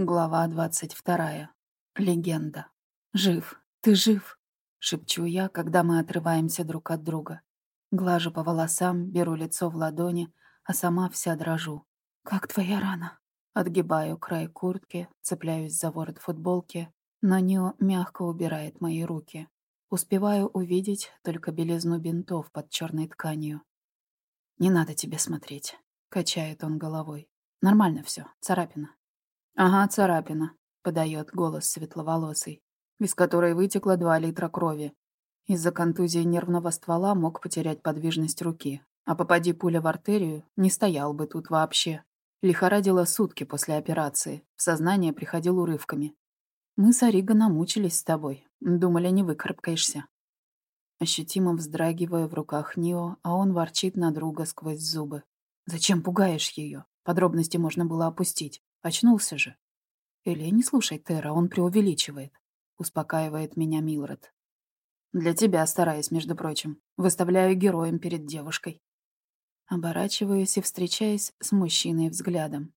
Глава двадцать вторая. Легенда. «Жив! Ты жив!» — шепчу я, когда мы отрываемся друг от друга. Глажу по волосам, беру лицо в ладони, а сама вся дрожу. «Как твоя рана?» Отгибаю край куртки, цепляюсь за ворот футболки, но Нио мягко убирает мои руки. Успеваю увидеть только белизну бинтов под черной тканью. «Не надо тебе смотреть», — качает он головой. «Нормально все, царапина». «Ага, царапина», — подает голос светловолосый, из которой вытекло два литра крови. Из-за контузии нервного ствола мог потерять подвижность руки. А попади пуля в артерию, не стоял бы тут вообще. Лихорадило сутки после операции. В сознание приходил урывками. Мы с Ориго намучились с тобой. Думали, не выкарабкаешься. Ощутимо вздрагивая в руках Нио, а он ворчит на друга сквозь зубы. «Зачем пугаешь ее? Подробности можно было опустить. Очнулся же. Илья, не слушай Тера, он преувеличивает. Успокаивает меня Милред. Для тебя стараюсь, между прочим. Выставляю героем перед девушкой. Оборачиваюсь и встречаюсь с мужчиной взглядом.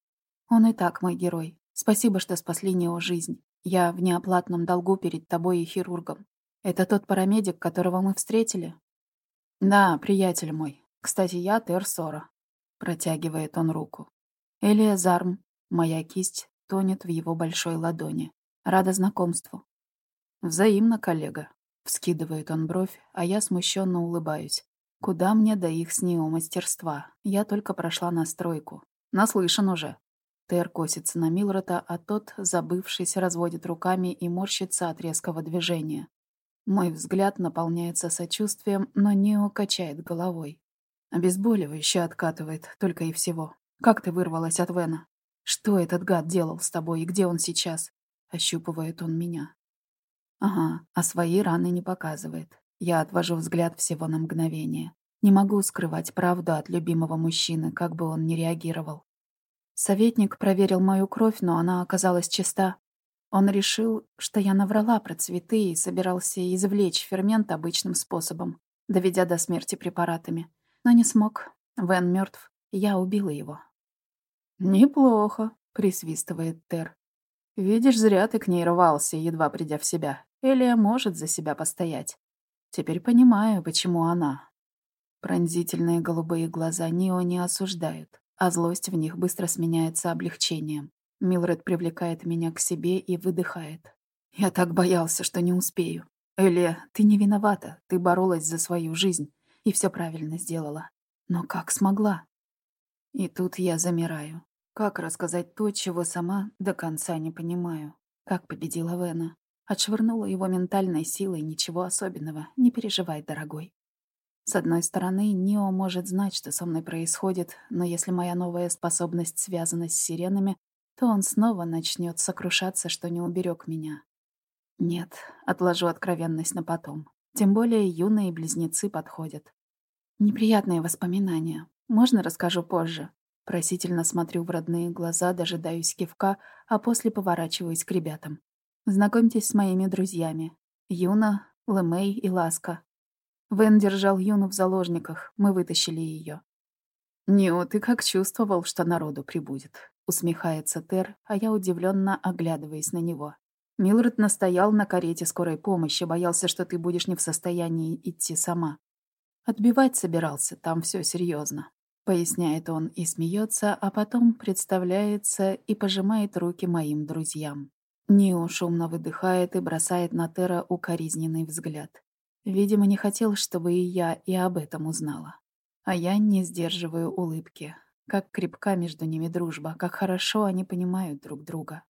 Он и так мой герой. Спасибо, что спасли Нео жизнь. Я в неоплатном долгу перед тобой и хирургом. Это тот парамедик, которого мы встретили? Да, приятель мой. Кстати, я Тер Сора. Протягивает он руку. Элия Зарм, Моя кисть тонет в его большой ладони. Рада знакомству. Взаимно, коллега. Вскидывает он бровь, а я смущенно улыбаюсь. Куда мне до их с него мастерства? Я только прошла настройку. Наслышан уже. Тер косится на Милрота, а тот, забывшись, разводит руками и морщится от резкого движения. Мой взгляд наполняется сочувствием, но Нео качает головой. Обезболивающе откатывает, только и всего. Как ты вырвалась от Вена? Что этот гад делал с тобой и где он сейчас? Ощупывает он меня. Ага, а свои раны не показывает. Я отвожу взгляд всего на мгновение. Не могу скрывать правду от любимого мужчины, как бы он ни реагировал. Советник проверил мою кровь, но она оказалась чиста. Он решил, что я наврала про цветы и собирался извлечь фермент обычным способом, доведя до смерти препаратами. Но не смог. Вен мертв. Я убила его. «Неплохо», — присвистывает Тер. «Видишь, зря ты к ней рвался, едва придя в себя. Элия может за себя постоять. Теперь понимаю, почему она». Пронзительные голубые глаза Нио не осуждают, а злость в них быстро сменяется облегчением. Милред привлекает меня к себе и выдыхает. «Я так боялся, что не успею. Элия, ты не виновата, ты боролась за свою жизнь и все правильно сделала. Но как смогла?» И тут я замираю. Как рассказать то, чего сама до конца не понимаю? Как победила Вена? Отшвырнула его ментальной силой, ничего особенного. Не переживай, дорогой. С одной стороны, Нио может знать, что со мной происходит, но если моя новая способность связана с сиренами, то он снова начнет сокрушаться, что не уберег меня. Нет, отложу откровенность на потом. Тем более юные близнецы подходят. Неприятные воспоминания. Можно расскажу позже? Просительно смотрю в родные глаза, дожидаюсь кивка, а после поворачиваюсь к ребятам. Знакомьтесь с моими друзьями. Юна, Лэмэй и Ласка. Вен держал Юну в заложниках, мы вытащили ее. «Нио, ты как чувствовал, что народу прибудет?» Усмехается Тер, а я удивленно оглядываясь на него. Милред настоял на карете скорой помощи, боялся, что ты будешь не в состоянии идти сама. Отбивать собирался, там все серьезно. Поясняет он и смеется, а потом представляется и пожимает руки моим друзьям. Нио шумно выдыхает и бросает на Тера укоризненный взгляд. Видимо, не хотел, чтобы и я и об этом узнала. А я не сдерживаю улыбки. Как крепка между ними дружба, как хорошо они понимают друг друга.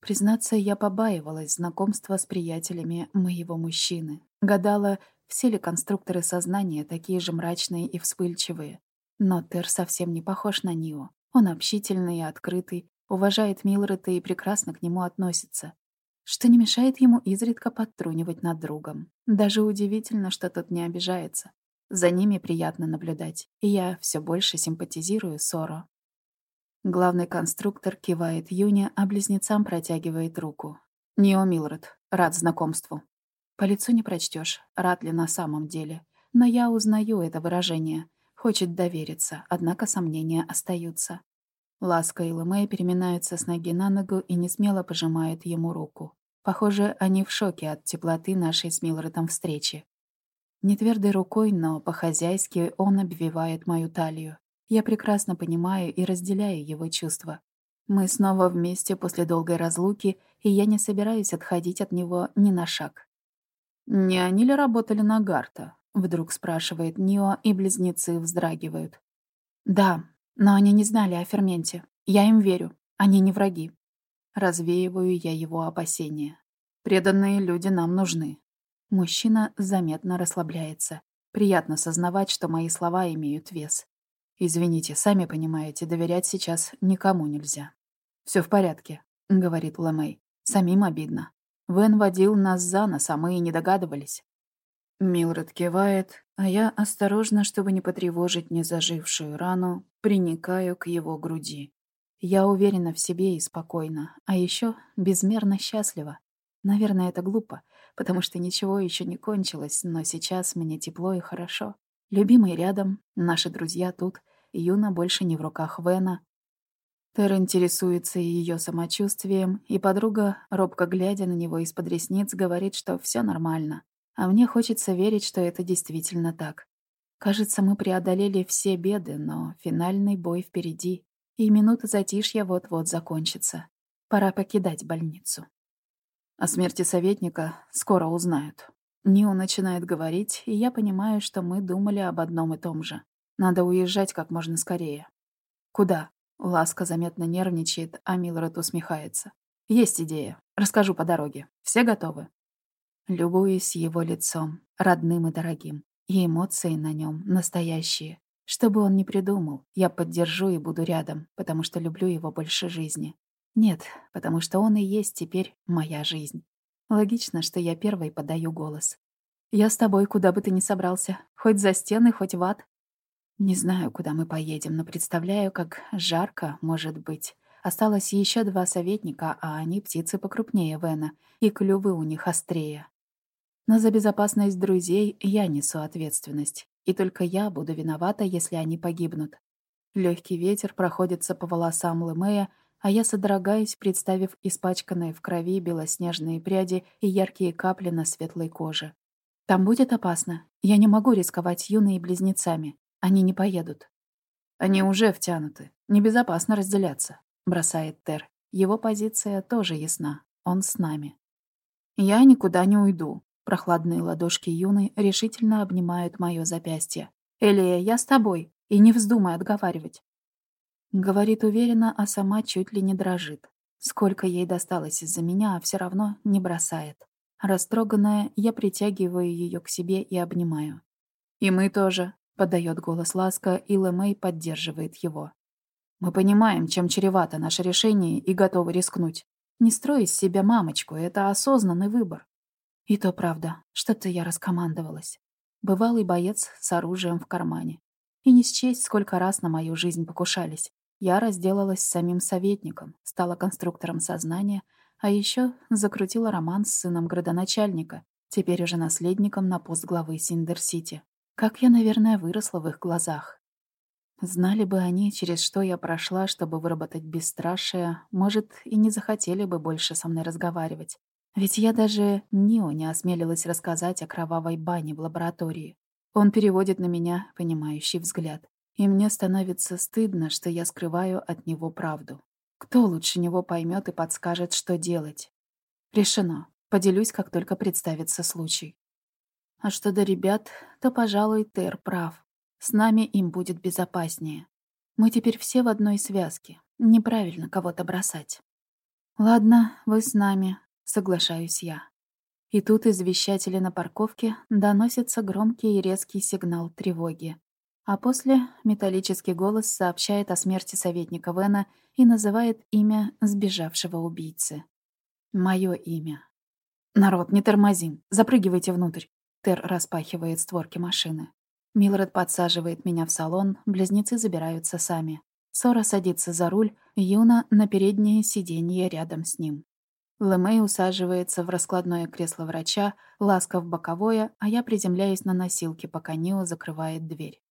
Признаться, я побаивалась знакомства с приятелями моего мужчины. Гадала, все ли конструкторы сознания такие же мрачные и вспыльчивые, но Тер совсем не похож на Нио. Он общительный и открытый, уважает Милрета и прекрасно к нему относится. Что не мешает ему изредка подтрунивать над другом. Даже удивительно, что тот не обижается. За ними приятно наблюдать, и я все больше симпатизирую Соро. Главный конструктор кивает Юне, а близнецам протягивает руку. «Нио Милред, рад знакомству». По лицу не прочтешь, рад ли на самом деле. Но я узнаю это выражение. Хочет довериться, однако сомнения остаются. Ласка и Лэмэй переминаются с ноги на ногу и несмело пожимают ему руку. Похоже, они в шоке от теплоты нашей с Милредом встречи. Нетвердой рукой, но по-хозяйски он обвивает мою талию. Я прекрасно понимаю и разделяю его чувства. Мы снова вместе после долгой разлуки, и я не собираюсь отходить от него ни на шаг. «Не они ли работали на Гарта?» — вдруг спрашивает Нио, и близнецы вздрагивают. «Да, но они не знали о ферменте. Я им верю. Они не враги». Развеиваю я его опасения. «Преданные люди нам нужны. Мужчина заметно расслабляется. Приятно сознавать, что мои слова имеют вес. «Извините, сами понимаете, доверять сейчас никому нельзя». Все в порядке», — говорит Ламей. «Самим обидно. Вен водил нас за нос, а мы и не догадывались». Милред кивает, а я осторожно, чтобы не потревожить незажившую рану, приникаю к его груди. Я уверена в себе и спокойна, а еще безмерно счастлива. Наверное, это глупо, потому что ничего еще не кончилось, но сейчас мне тепло и хорошо. Любимый рядом, наши друзья тут, Юна больше не в руках Вена. Тер интересуется ее самочувствием, и подруга, робко глядя на него из-под ресниц, говорит, что все нормально. А мне хочется верить, что это действительно так. Кажется, мы преодолели все беды, но финальный бой впереди, и минута затишья вот-вот закончится. Пора покидать больницу. О смерти советника скоро узнают. Нио начинает говорить, и я понимаю, что мы думали об одном и том же. Надо уезжать как можно скорее. Куда? Ласка заметно нервничает, а Милред усмехается. Есть идея. Расскажу по дороге. Все готовы? Любуюсь его лицом, родным и дорогим. И эмоции на нем настоящие. Что бы он ни придумал, я поддержу и буду рядом, потому что люблю его больше жизни. Нет, потому что он и есть теперь моя жизнь. Логично, что я первой подаю голос. Я с тобой, куда бы ты ни собрался. Хоть за стены, хоть в ад. Не знаю, куда мы поедем, но представляю, как жарко может быть. Осталось еще два советника, а они птицы покрупнее Вена, и клювы у них острее. Но за безопасность друзей я несу ответственность, и только я буду виновата, если они погибнут. Легкий ветер проходится по волосам Лемея, а я содрогаюсь, представив испачканные в крови белоснежные пряди и яркие капли на светлой коже. Там будет опасно. Я не могу рисковать юной близнецами. Они не поедут. Они уже втянуты. Небезопасно разделяться, бросает Тер. Его позиция тоже ясна. Он с нами. Я никуда не уйду. Прохладные ладошки юны решительно обнимают мое запястье. «Элия, я с тобой, и не вздумай отговаривать. Говорит уверенно, а сама чуть ли не дрожит. Сколько ей досталось из-за меня, а все равно не бросает. Растроганная, я притягиваю ее к себе и обнимаю. «И мы тоже», — подает голос Ласка, и Лэмэй поддерживает его. «Мы понимаем, чем чревато наше решение и готовы рискнуть. Не строй из себя мамочку, это осознанный выбор». И то правда, что-то я раскомандовалась. Бывалый боец с оружием в кармане. И не счесть, сколько раз на мою жизнь покушались. Я разделалась с самим советником, стала конструктором сознания, а еще закрутила роман с сыном градоначальника, теперь уже наследником на пост главы Синдер-Сити. Как я, наверное, выросла в их глазах. Знали бы они, через что я прошла, чтобы выработать бесстрашие, может, и не захотели бы больше со мной разговаривать. Ведь я даже Нио не осмелилась рассказать о кровавой бане в лаборатории. Он переводит на меня понимающий взгляд. И мне становится стыдно, что я скрываю от него правду. Кто лучше него поймет и подскажет, что делать? Решено. Поделюсь, как только представится случай. А что до ребят, то, пожалуй, Тер прав. С нами им будет безопаснее. Мы теперь все в одной связке. Неправильно кого-то бросать. Ладно, вы с нами, соглашаюсь я. И тут из вещателя на парковке доносится громкий и резкий сигнал тревоги. А после металлический голос сообщает о смерти советника Вена и называет имя сбежавшего убийцы. Мое имя. «Народ, не тормозим. Запрыгивайте внутрь». Тер распахивает створки машины. Милред подсаживает меня в салон, близнецы забираются сами. Сора садится за руль, Юна на переднее сиденье рядом с ним. Лэмэй усаживается в раскладное кресло врача, Ласка в боковое, а я приземляюсь на носилки, пока Нио закрывает дверь.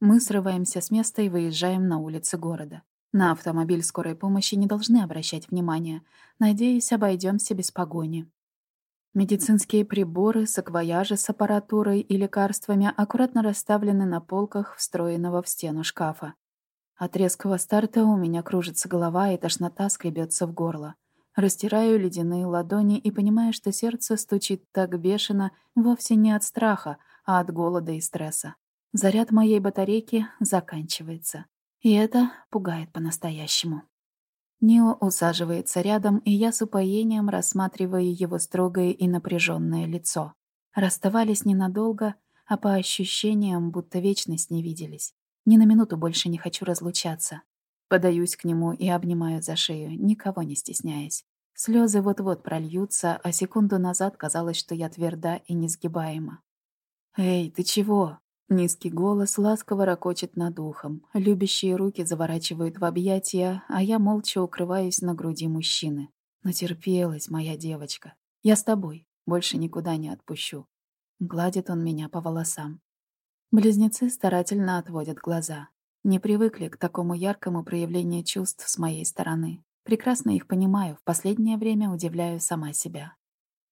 Мы срываемся с места и выезжаем на улицы города. На автомобиль скорой помощи не должны обращать внимания. Надеюсь, обойдемся без погони. Медицинские приборы, саквояжи с аппаратурой и лекарствами аккуратно расставлены на полках встроенного в стену шкафа. От резкого старта у меня кружится голова и тошнота скребется в горло. Растираю ледяные ладони и понимаю, что сердце стучит так бешено вовсе не от страха, а от голода и стресса. Заряд моей батарейки заканчивается. И это пугает по-настоящему. Нио усаживается рядом, и я с упоением рассматриваю его строгое и напряженное лицо. Расставались ненадолго, а по ощущениям, будто вечность не виделись. Ни на минуту больше не хочу разлучаться. Подаюсь к нему и обнимаю за шею, никого не стесняясь. Слезы вот-вот прольются, а секунду назад казалось, что я тверда и несгибаема. «Эй, ты чего?» Низкий голос ласково ракочет над ухом. Любящие руки заворачивают в объятия, а я молча укрываюсь на груди мужчины. Натерпелась моя девочка. Я с тобой. Больше никуда не отпущу. Гладит он меня по волосам. Близнецы старательно отводят глаза. Не привыкли к такому яркому проявлению чувств с моей стороны. Прекрасно их понимаю, в последнее время удивляю сама себя.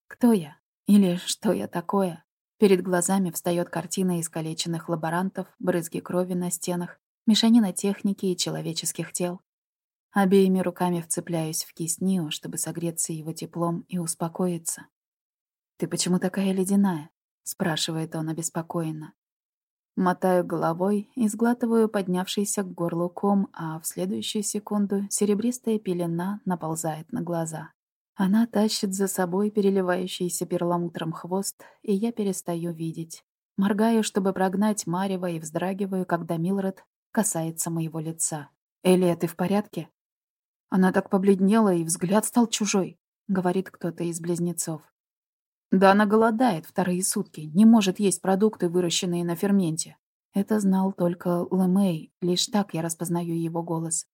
Кто я? Или что я такое? Перед глазами встает картина искалеченных лаборантов, брызги крови на стенах, мешанина техники и человеческих тел. Обеими руками вцепляюсь в кисть Нио, чтобы согреться его теплом и успокоиться. «Ты почему такая ледяная?» — спрашивает он обеспокоенно. Мотаю головой и сглатываю поднявшийся к горлу ком, а в следующую секунду серебристая пелена наползает на глаза. Она тащит за собой переливающийся перламутром хвост, и я перестаю видеть. Моргаю, чтобы прогнать Марева, и вздрагиваю, когда Милред касается моего лица. «Элия, ты в порядке?» Она так побледнела, и взгляд стал чужой, — говорит кто-то из близнецов. Да она голодает вторые сутки, не может есть продукты, выращенные на ферменте. Это знал только Лэмэй, лишь так я распознаю его голос.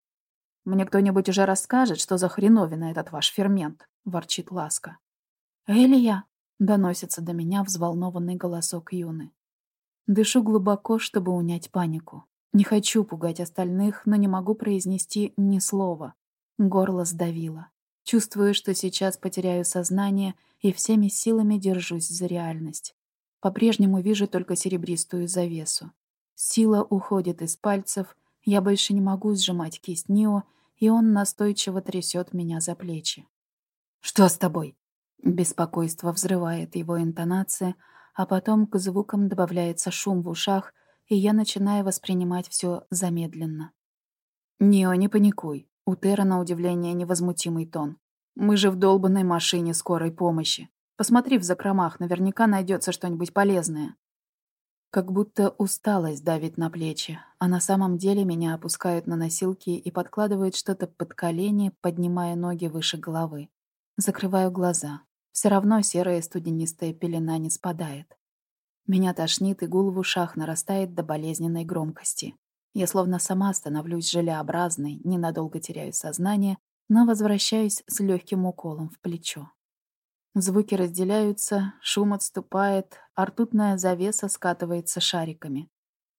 «Мне кто-нибудь уже расскажет, что за хреновина этот ваш фермент?» — ворчит Ласка. «Элия!» — доносится до меня взволнованный голосок Юны. Дышу глубоко, чтобы унять панику. Не хочу пугать остальных, но не могу произнести ни слова. Горло сдавило. Чувствую, что сейчас потеряю сознание и всеми силами держусь за реальность. По-прежнему вижу только серебристую завесу. Сила уходит из пальцев, я больше не могу сжимать кисть Нио, и он настойчиво трясет меня за плечи. «Что с тобой?» Беспокойство взрывает его интонация, а потом к звукам добавляется шум в ушах, и я начинаю воспринимать все замедленно. «Нио, не паникуй». У Тера на удивление невозмутимый тон. «Мы же в долбанной машине скорой помощи. Посмотри в закромах, наверняка найдется что-нибудь полезное». Как будто усталость давит на плечи, а на самом деле меня опускают на носилки и подкладывают что-то под колени, поднимая ноги выше головы. Закрываю глаза. Все равно серая студенистая пелена не спадает. Меня тошнит, и гул в ушах нарастает до болезненной громкости. Я словно сама становлюсь желеобразной, ненадолго теряю сознание, но возвращаюсь с легким уколом в плечо. Звуки разделяются, шум отступает, а ртутная завеса скатывается шариками.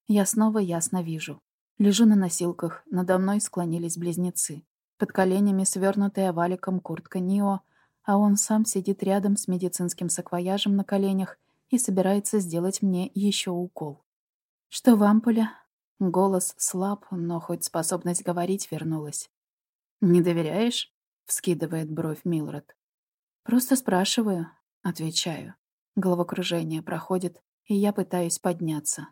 Я снова ясно вижу. Лежу на носилках, надо мной склонились близнецы. Под коленями свернутая валиком куртка Нио, а он сам сидит рядом с медицинским саквояжем на коленях и собирается сделать мне еще укол. «Что вам, Пуля?» Голос слаб, но хоть способность говорить вернулась. «Не доверяешь?» — вскидывает бровь Милред. «Просто спрашиваю», — отвечаю. Головокружение проходит, и я пытаюсь подняться.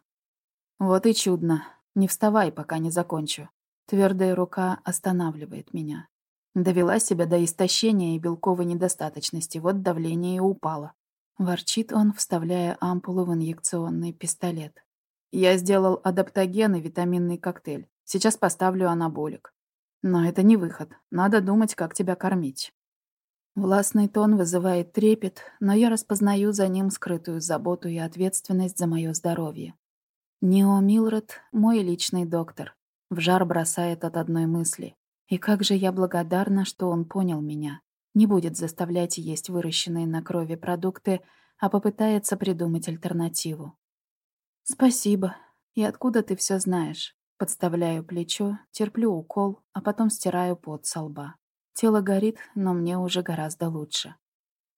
«Вот и чудно. Не вставай, пока не закончу». Твердая рука останавливает меня. Довела себя до истощения и белковой недостаточности, вот давление и упало. Ворчит он, вставляя ампулу в инъекционный пистолет. Я сделал адаптоген и витаминный коктейль. Сейчас поставлю анаболик. Но это не выход. Надо думать, как тебя кормить. Властный тон вызывает трепет, но я распознаю за ним скрытую заботу и ответственность за мое здоровье. Нео Милред — мой личный доктор. В жар бросает от одной мысли. И как же я благодарна, что он понял меня. Не будет заставлять есть выращенные на крови продукты, а попытается придумать альтернативу. «Спасибо. И откуда ты все знаешь?» Подставляю плечо, терплю укол, а потом стираю пот со лба. Тело горит, но мне уже гораздо лучше.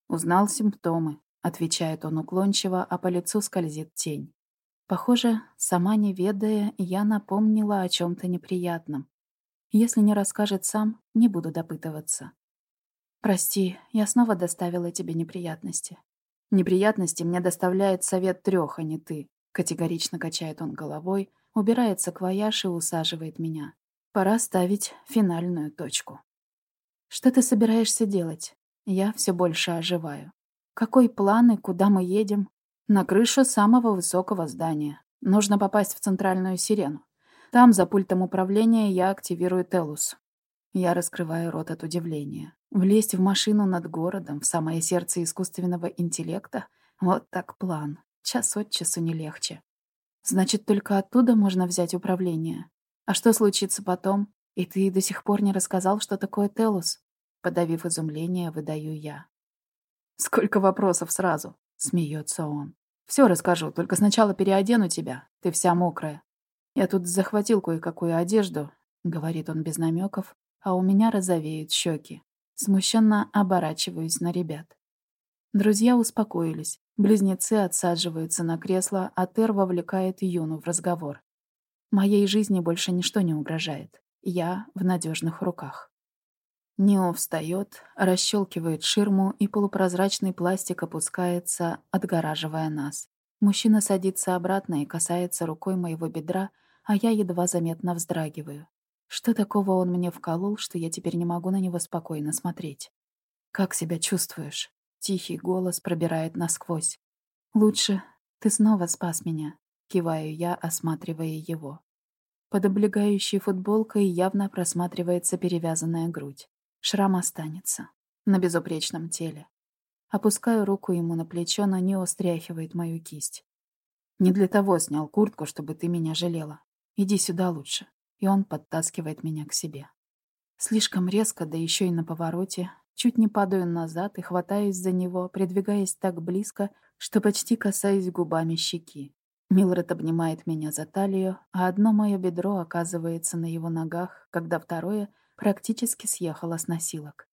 Узнал симптомы, отвечает он уклончиво, а по лицу скользит тень. Похоже, сама не ведая, я напомнила о чем то неприятном. Если не расскажет сам, не буду допытываться. «Прости, я снова доставила тебе неприятности». «Неприятности мне доставляет совет трех, а не ты», — категорично качает он головой, убирается к вояж и усаживает меня. «Пора ставить финальную точку». «Что ты собираешься делать?» Я все больше оживаю. «Какой план и куда мы едем?» «На крышу самого высокого здания. Нужно попасть в центральную сирену. Там, за пультом управления, я активирую Телус. Я раскрываю рот от удивления. Влезть в машину над городом, в самое сердце искусственного интеллекта — вот так план. Час от часу не легче. Значит, только оттуда можно взять управление. А что случится потом? И ты до сих пор не рассказал, что такое Телус? Подавив изумление, выдаю я. Сколько вопросов сразу, смеется он. Все расскажу, только сначала переодену тебя. Ты вся мокрая. Я тут захватил кое-какую одежду, говорит он без намеков, а у меня розовеют щеки. Смущенно оборачиваюсь на ребят. Друзья успокоились. Близнецы отсаживаются на кресло, а Тер вовлекает Юну в разговор. Моей жизни больше ничто не угрожает. Я в надежных руках. Нео встает, расщелкивает ширму, и полупрозрачный пластик опускается, отгораживая нас. Мужчина садится обратно и касается рукой моего бедра, а я едва заметно вздрагиваю. Что такого он мне вколол, что я теперь не могу на него спокойно смотреть? «Как себя чувствуешь?» Тихий голос пробирает насквозь. «Лучше. Ты снова спас меня», — киваю я, осматривая его. Под облегающей футболкой явно просматривается перевязанная грудь. Шрам останется. На безупречном теле. Опускаю руку ему на плечо, но не устряхивает мою кисть. «Не для того снял куртку, чтобы ты меня жалела. Иди сюда лучше и он подтаскивает меня к себе. Слишком резко, да еще и на повороте, чуть не падаю назад и хватаюсь за него, придвигаясь так близко, что почти касаюсь губами щеки. Милред обнимает меня за талию, а одно мое бедро оказывается на его ногах, когда второе практически съехало с носилок.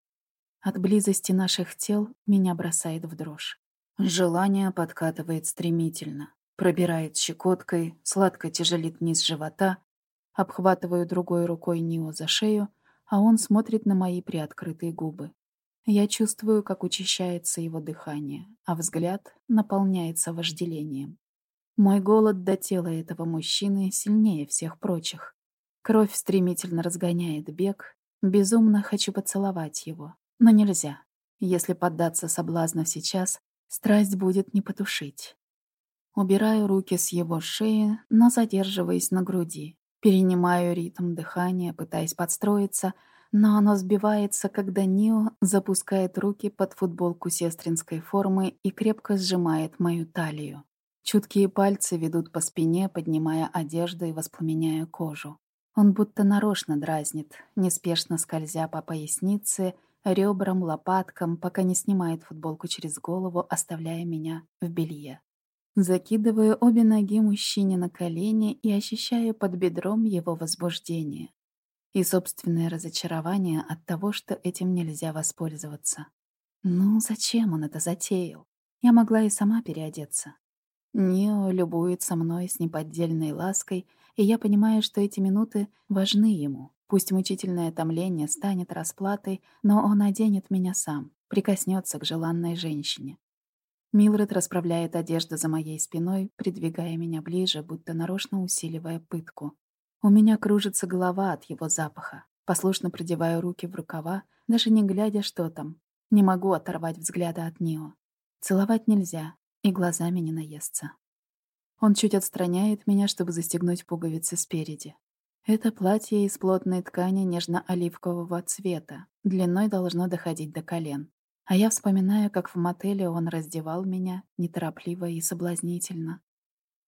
От близости наших тел меня бросает в дрожь. Желание подкатывает стремительно, пробирает щекоткой, сладко тяжелит низ живота, Обхватываю другой рукой Нио за шею, а он смотрит на мои приоткрытые губы. Я чувствую, как учащается его дыхание, а взгляд наполняется вожделением. Мой голод до тела этого мужчины сильнее всех прочих. Кровь стремительно разгоняет бег. Безумно хочу поцеловать его, но нельзя. Если поддаться соблазну сейчас, страсть будет не потушить. Убираю руки с его шеи, но задерживаясь на груди. Перенимаю ритм дыхания, пытаясь подстроиться, но оно сбивается, когда Нио запускает руки под футболку сестринской формы и крепко сжимает мою талию. Чуткие пальцы ведут по спине, поднимая одежду и воспламеняя кожу. Он будто нарочно дразнит, неспешно скользя по пояснице, ребрам, лопаткам, пока не снимает футболку через голову, оставляя меня в белье. Закидываю обе ноги мужчине на колени и ощущаю под бедром его возбуждение. И собственное разочарование от того, что этим нельзя воспользоваться. Ну, зачем он это затеял? Я могла и сама переодеться. Нео любуется мной с неподдельной лаской, и я понимаю, что эти минуты важны ему. Пусть мучительное томление станет расплатой, но он оденет меня сам, прикоснется к желанной женщине. Милред расправляет одежду за моей спиной, придвигая меня ближе, будто нарочно усиливая пытку. У меня кружится голова от его запаха. Послушно продеваю руки в рукава, даже не глядя, что там. Не могу оторвать взгляда от Нио. Целовать нельзя, и глазами не наестся. Он чуть отстраняет меня, чтобы застегнуть пуговицы спереди. Это платье из плотной ткани нежно-оливкового цвета. Длиной должно доходить до колен. А я вспоминаю, как в мотеле он раздевал меня неторопливо и соблазнительно.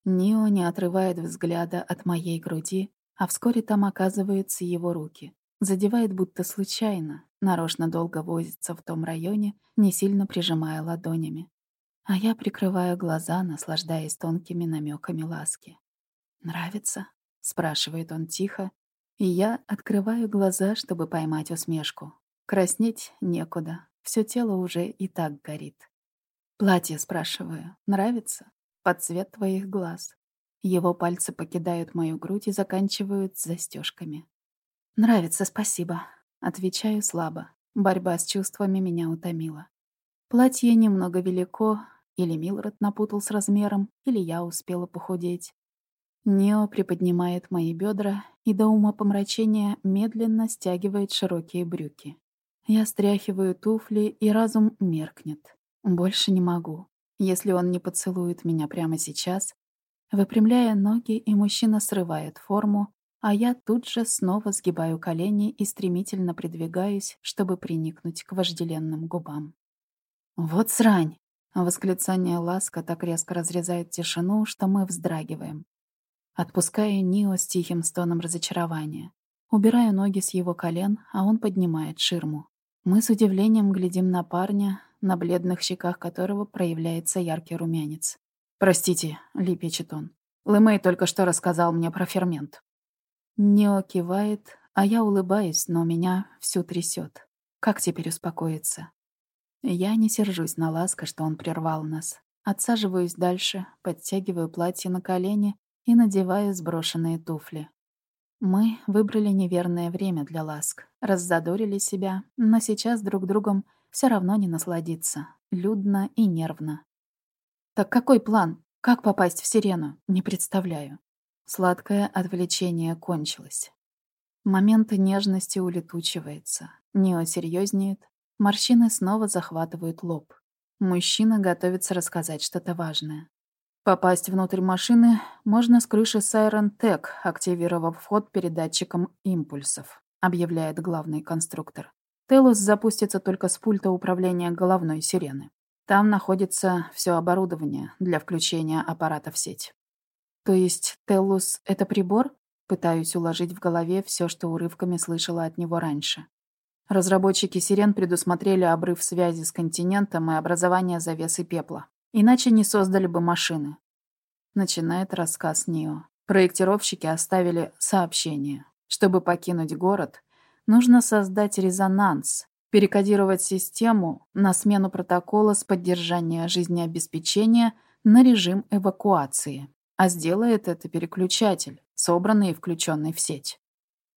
Нио не отрывает взгляда от моей груди, а вскоре там оказываются его руки. Задевает будто случайно, нарочно долго возится в том районе, не сильно прижимая ладонями. А я прикрываю глаза, наслаждаясь тонкими намеками ласки. Нравится? спрашивает он тихо, и я открываю глаза, чтобы поймать усмешку. Краснеть некуда, все тело уже и так горит. Платье, спрашиваю, нравится? Под цвет твоих глаз. Его пальцы покидают мою грудь и заканчивают застежками. «Нравится, спасибо», — отвечаю слабо. Борьба с чувствами меня утомила. Платье немного велико, или Милред напутал с размером, или я успела похудеть. Нео приподнимает мои бедра и до ума помрачения медленно стягивает широкие брюки. Я стряхиваю туфли, и разум меркнет. Больше не могу. Если он не поцелует меня прямо сейчас, выпрямляя ноги, и мужчина срывает форму, а я тут же снова сгибаю колени и стремительно придвигаюсь, чтобы приникнуть к вожделенным губам. «Вот срань!» Восклицание Ласка так резко разрезает тишину, что мы вздрагиваем. Отпускаю Нио с тихим стоном разочарования. Убираю ноги с его колен, а он поднимает ширму. Мы с удивлением глядим на парня, на бледных щеках которого проявляется яркий румянец. «Простите», — лепечет он. «Лэмэй только что рассказал мне про фермент». Нео кивает, а я улыбаюсь, но меня всю трясет. Как теперь успокоиться? Я не сержусь на ласка, что он прервал нас. Отсаживаюсь дальше, подтягиваю платье на колени и надеваю сброшенные туфли. Мы выбрали неверное время для ласк, раззадорили себя, но сейчас друг другом все равно не насладиться. Людно и нервно. Так какой план? Как попасть в сирену? Не представляю. Сладкое отвлечение кончилось. Момент нежности улетучивается. Нео серьезнеет. Морщины снова захватывают лоб. Мужчина готовится рассказать что-то важное. Попасть внутрь машины можно с крыши Siren Tech, активировав вход передатчиком импульсов, объявляет главный конструктор. Телус запустится только с пульта управления головной сирены. Там находится все оборудование для включения аппарата в сеть. То есть Телус — это прибор? Пытаюсь уложить в голове все, что урывками слышала от него раньше. Разработчики сирен предусмотрели обрыв связи с континентом и образование завесы пепла. Иначе не создали бы машины. Начинает рассказ Нио. Проектировщики оставили сообщение. Чтобы покинуть город, нужно создать резонанс, перекодировать систему на смену протокола с поддержания жизнеобеспечения на режим эвакуации. А сделает это переключатель, собранный и включенный в сеть.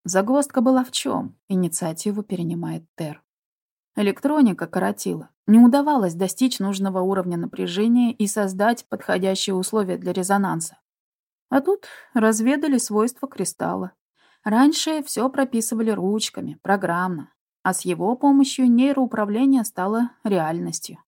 Загвоздка была в чем? Инициативу перенимает Тер. Электроника коротила. Не удавалось достичь нужного уровня напряжения и создать подходящие условия для резонанса. А тут разведали свойства кристалла. Раньше все прописывали ручками, программно, а с его помощью нейроуправление стало реальностью.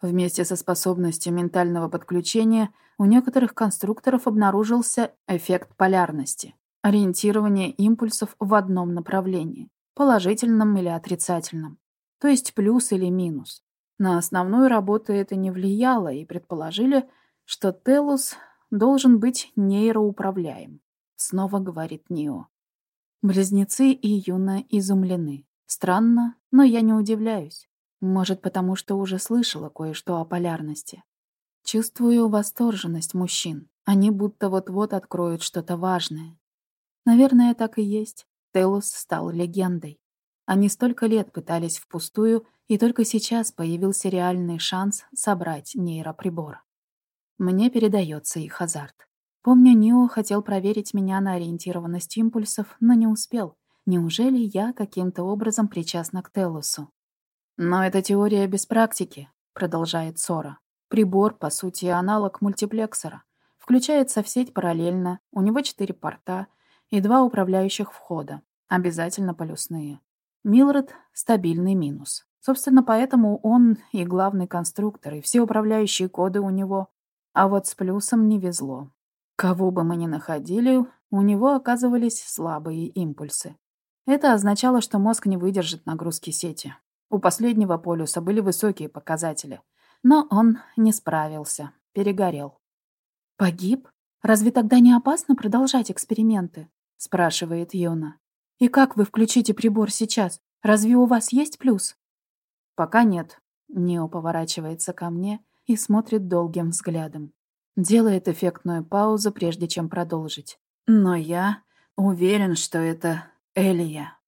Вместе со способностью ментального подключения у некоторых конструкторов обнаружился эффект полярности, ориентирование импульсов в одном направлении, положительном или отрицательном то есть плюс или минус. На основную работу это не влияло, и предположили, что Телус должен быть нейроуправляем. Снова говорит Нио. Близнецы и Юна изумлены. Странно, но я не удивляюсь. Может, потому что уже слышала кое-что о полярности. Чувствую восторженность мужчин. Они будто вот-вот откроют что-то важное. Наверное, так и есть. Телус стал легендой. Они столько лет пытались впустую, и только сейчас появился реальный шанс собрать нейроприбор. Мне передается их азарт. Помню, Нио хотел проверить меня на ориентированность импульсов, но не успел. Неужели я каким-то образом причастна к Телусу? «Но это теория без практики», — продолжает Сора. «Прибор, по сути, аналог мультиплексора. Включается в сеть параллельно, у него четыре порта и два управляющих входа, обязательно полюсные. Милред — стабильный минус. Собственно, поэтому он и главный конструктор, и все управляющие коды у него. А вот с плюсом не везло. Кого бы мы ни находили, у него оказывались слабые импульсы. Это означало, что мозг не выдержит нагрузки сети. У последнего полюса были высокие показатели. Но он не справился, перегорел. «Погиб? Разве тогда не опасно продолжать эксперименты?» — спрашивает Юна. «И как вы включите прибор сейчас? Разве у вас есть плюс?» «Пока нет». Нео поворачивается ко мне и смотрит долгим взглядом. Делает эффектную паузу, прежде чем продолжить. Но я уверен, что это Элия.